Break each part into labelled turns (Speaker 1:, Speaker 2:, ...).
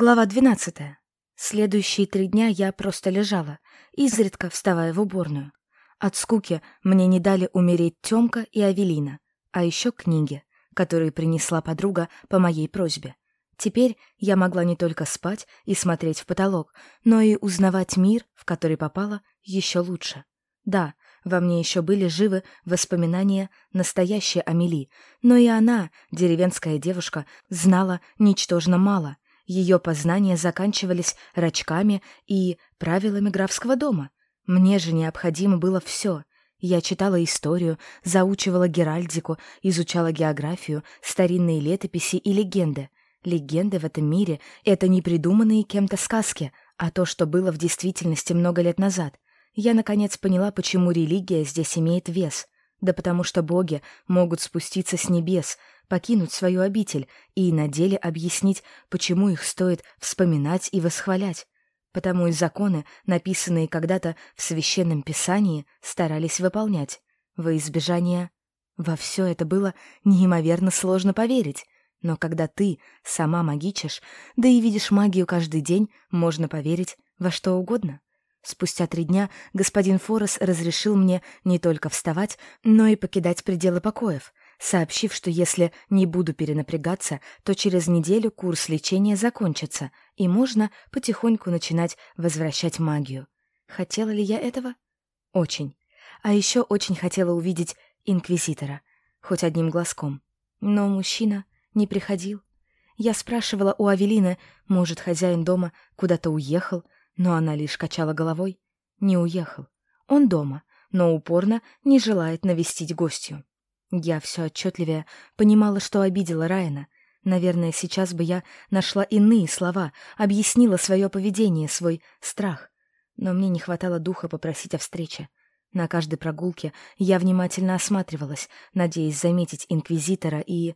Speaker 1: Глава двенадцатая. Следующие три дня я просто лежала, изредка вставая в уборную. От скуки мне не дали умереть Тёмка и Авелина, а еще книги, которые принесла подруга по моей просьбе. Теперь я могла не только спать и смотреть в потолок, но и узнавать мир, в который попала, еще лучше. Да, во мне еще были живы воспоминания настоящей Амели, но и она, деревенская девушка, знала ничтожно мало — ее познания заканчивались рачками и правилами графского дома. Мне же необходимо было все. Я читала историю, заучивала геральдику, изучала географию, старинные летописи и легенды. Легенды в этом мире — это не придуманные кем-то сказки, а то, что было в действительности много лет назад. Я, наконец, поняла, почему религия здесь имеет вес. Да потому что боги могут спуститься с небес, покинуть свою обитель и на деле объяснить, почему их стоит вспоминать и восхвалять. Потому и законы, написанные когда-то в Священном Писании, старались выполнять. Во избежание... Во все это было неимоверно сложно поверить. Но когда ты сама магичишь, да и видишь магию каждый день, можно поверить во что угодно. Спустя три дня господин Форес разрешил мне не только вставать, но и покидать пределы покоев, сообщив, что если не буду перенапрягаться, то через неделю курс лечения закончится, и можно потихоньку начинать возвращать магию. Хотела ли я этого? Очень. А еще очень хотела увидеть инквизитора, хоть одним глазком. Но мужчина не приходил. Я спрашивала у Авелины, может, хозяин дома куда-то уехал, но она лишь качала головой. Не уехал. Он дома, но упорно не желает навестить гостью. Я все отчетливее понимала, что обидела Райана. Наверное, сейчас бы я нашла иные слова, объяснила свое поведение, свой страх. Но мне не хватало духа попросить о встрече. На каждой прогулке я внимательно осматривалась, надеясь заметить инквизитора и...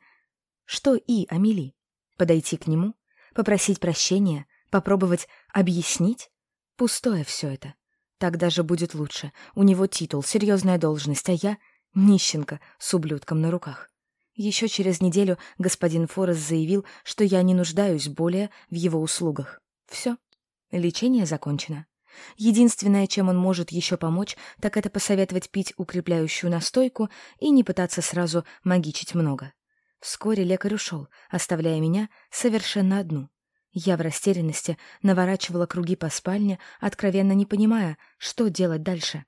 Speaker 1: Что и, Амели? Подойти к нему? Попросить прощения? Попробовать объяснить? Пустое все это. Так даже будет лучше. У него титул, серьезная должность, а я Нищенка с ублюдком на руках. Еще через неделю господин Форест заявил, что я не нуждаюсь более в его услугах. Все. Лечение закончено. Единственное, чем он может еще помочь, так это посоветовать пить укрепляющую настойку и не пытаться сразу магичить много. Вскоре лекарь ушел, оставляя меня совершенно одну. Я в растерянности наворачивала круги по спальне, откровенно не понимая, что делать дальше.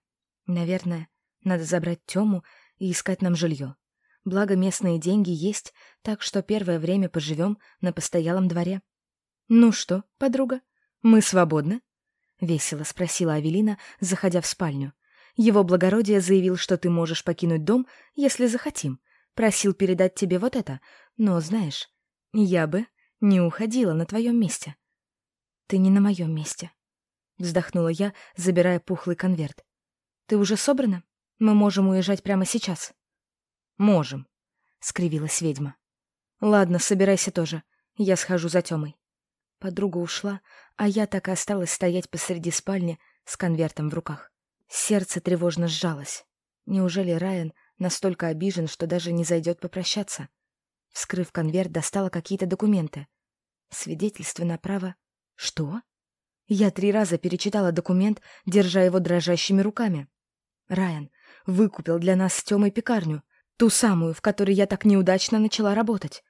Speaker 1: Наверное, надо забрать Тему и искать нам жилье. Благо местные деньги есть, так что первое время поживем на постоялом дворе. «Ну что, подруга, мы свободны?» — весело спросила Авелина, заходя в спальню. «Его благородие заявил, что ты можешь покинуть дом, если захотим. Просил передать тебе вот это, но, знаешь, я бы не уходила на твоем месте». «Ты не на моем месте», — вздохнула я, забирая пухлый конверт. «Ты уже собрана?» Мы можем уезжать прямо сейчас. Можем, скривилась ведьма. Ладно, собирайся тоже. Я схожу за Тёмой. Подруга ушла, а я так и осталась стоять посреди спальни с конвертом в руках. Сердце тревожно сжалось. Неужели Райан настолько обижен, что даже не зайдет попрощаться? Вскрыв конверт, достала какие-то документы. Свидетельство на право... Что? Я три раза перечитала документ, держа его дрожащими руками. Райан, выкупил для нас с Тёмой пекарню, ту самую, в которой я так неудачно начала работать.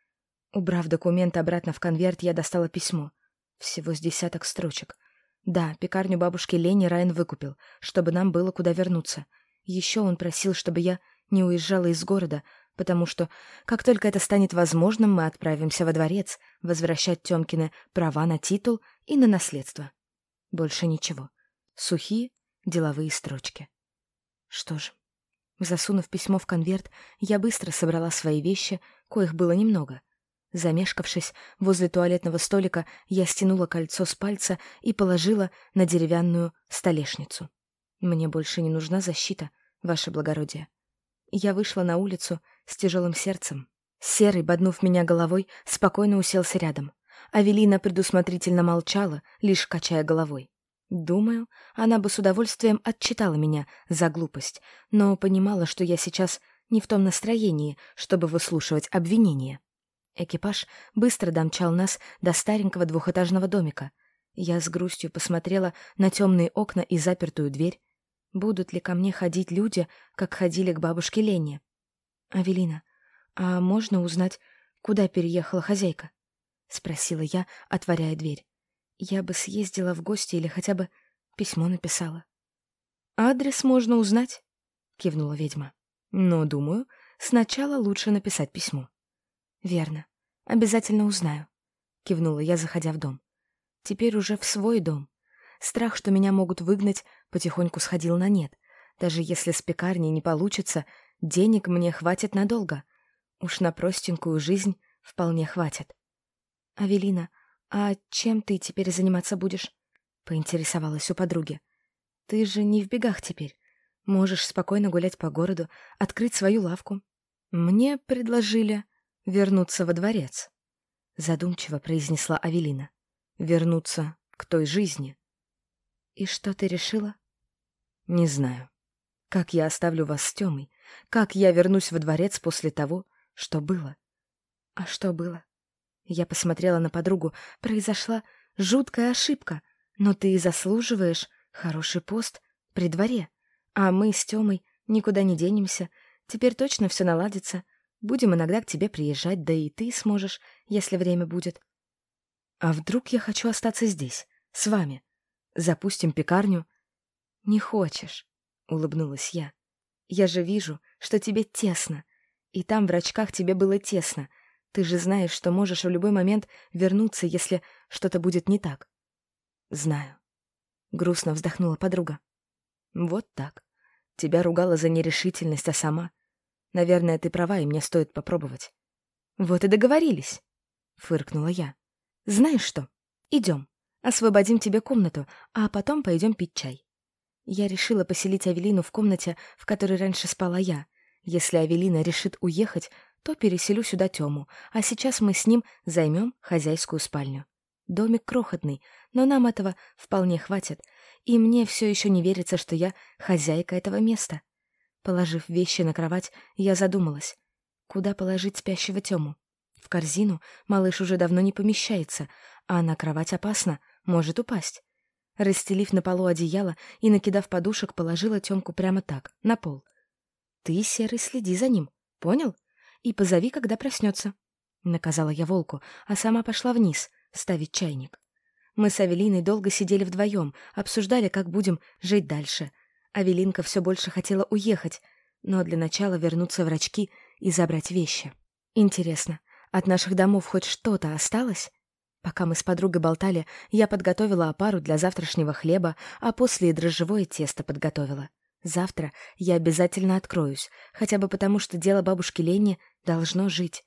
Speaker 1: Убрав документы обратно в конверт, я достала письмо. Всего с десяток строчек. Да, пекарню бабушки Лени Райан выкупил, чтобы нам было куда вернуться. Еще он просил, чтобы я не уезжала из города, потому что, как только это станет возможным, мы отправимся во дворец, возвращать Тёмкины права на титул и на наследство. Больше ничего. Сухие деловые строчки. Что ж, Засунув письмо в конверт, я быстро собрала свои вещи, коих было немного. Замешкавшись, возле туалетного столика я стянула кольцо с пальца и положила на деревянную столешницу. Мне больше не нужна защита, ваше благородие. Я вышла на улицу с тяжелым сердцем. Серый, боднув меня головой, спокойно уселся рядом. Авелина предусмотрительно молчала, лишь качая головой. Думаю, она бы с удовольствием отчитала меня за глупость, но понимала, что я сейчас не в том настроении, чтобы выслушивать обвинения. Экипаж быстро домчал нас до старенького двухэтажного домика. Я с грустью посмотрела на темные окна и запертую дверь. Будут ли ко мне ходить люди, как ходили к бабушке Лене? «Авелина, а можно узнать, куда переехала хозяйка?» — спросила я, отворяя дверь. «Я бы съездила в гости или хотя бы письмо написала». «Адрес можно узнать», — кивнула ведьма. «Но, думаю, сначала лучше написать письмо». «Верно. Обязательно узнаю», — кивнула я, заходя в дом. «Теперь уже в свой дом. Страх, что меня могут выгнать, потихоньку сходил на нет. Даже если с пекарней не получится, денег мне хватит надолго. Уж на простенькую жизнь вполне хватит». «Авелина, а чем ты теперь заниматься будешь?» — поинтересовалась у подруги. Ты же не в бегах теперь. Можешь спокойно гулять по городу, открыть свою лавку. Мне предложили вернуться во дворец. Задумчиво произнесла Авелина. Вернуться к той жизни. И что ты решила? Не знаю. Как я оставлю вас с Тёмой? Как я вернусь во дворец после того, что было? А что было? Я посмотрела на подругу. Произошла жуткая ошибка. Но ты заслуживаешь Хороший пост при дворе. А мы с Тёмой никуда не денемся. Теперь точно все наладится. Будем иногда к тебе приезжать, да и ты сможешь, если время будет. А вдруг я хочу остаться здесь, с вами? Запустим пекарню? Не хочешь, — улыбнулась я. Я же вижу, что тебе тесно. И там в рачках тебе было тесно. Ты же знаешь, что можешь в любой момент вернуться, если что-то будет не так. Знаю. Грустно вздохнула подруга. Вот так. Тебя ругала за нерешительность, а сама... Наверное, ты права, и мне стоит попробовать. Вот и договорились, фыркнула я. Знаешь что? Идем. Освободим тебе комнату, а потом пойдем пить чай. Я решила поселить Авелину в комнате, в которой раньше спала я. Если Авелина решит уехать, то переселю сюда Тему, а сейчас мы с ним займем хозяйскую спальню. Домик крохотный, но нам этого вполне хватит, и мне все еще не верится, что я хозяйка этого места. Положив вещи на кровать, я задумалась. Куда положить спящего Тему? В корзину малыш уже давно не помещается, а на кровать опасно, может упасть. Расстелив на полу одеяло и накидав подушек, положила Тёмку прямо так, на пол. «Ты, Серый, следи за ним, понял? И позови, когда проснется». Наказала я волку, а сама пошла вниз — ставить чайник. Мы с Авелиной долго сидели вдвоем, обсуждали, как будем жить дальше. Авелинка все больше хотела уехать, но для начала вернуться в рачки и забрать вещи. Интересно, от наших домов хоть что-то осталось? Пока мы с подругой болтали, я подготовила опару для завтрашнего хлеба, а после и дрожжевое тесто подготовила. Завтра я обязательно откроюсь, хотя бы потому, что дело бабушки Лени должно жить.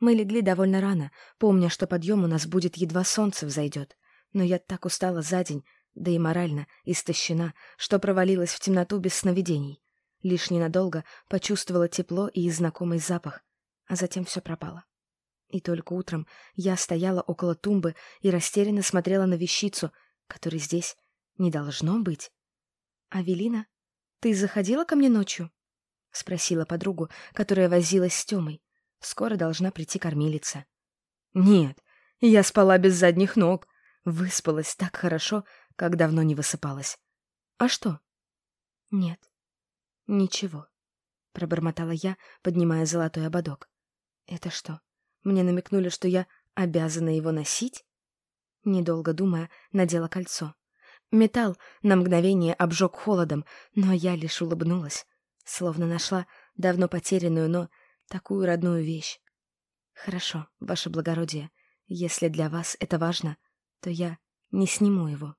Speaker 1: Мы легли довольно рано, помня, что подъем у нас будет едва солнце взойдет. Но я так устала за день, да и морально истощена, что провалилась в темноту без сновидений. Лишь ненадолго почувствовала тепло и знакомый запах, а затем все пропало. И только утром я стояла около тумбы и растерянно смотрела на вещицу, которой здесь не должно быть. «Авелина, ты заходила ко мне ночью?» — спросила подругу, которая возилась с Тёмой. Скоро должна прийти кормилица. Нет, я спала без задних ног. Выспалась так хорошо, как давно не высыпалась. А что? Нет. Ничего. Пробормотала я, поднимая золотой ободок. Это что, мне намекнули, что я обязана его носить? Недолго думая, надела кольцо. Металл на мгновение обжег холодом, но я лишь улыбнулась, словно нашла давно потерянную, но такую родную вещь. Хорошо, ваше благородие, если для вас это важно, то я не сниму его.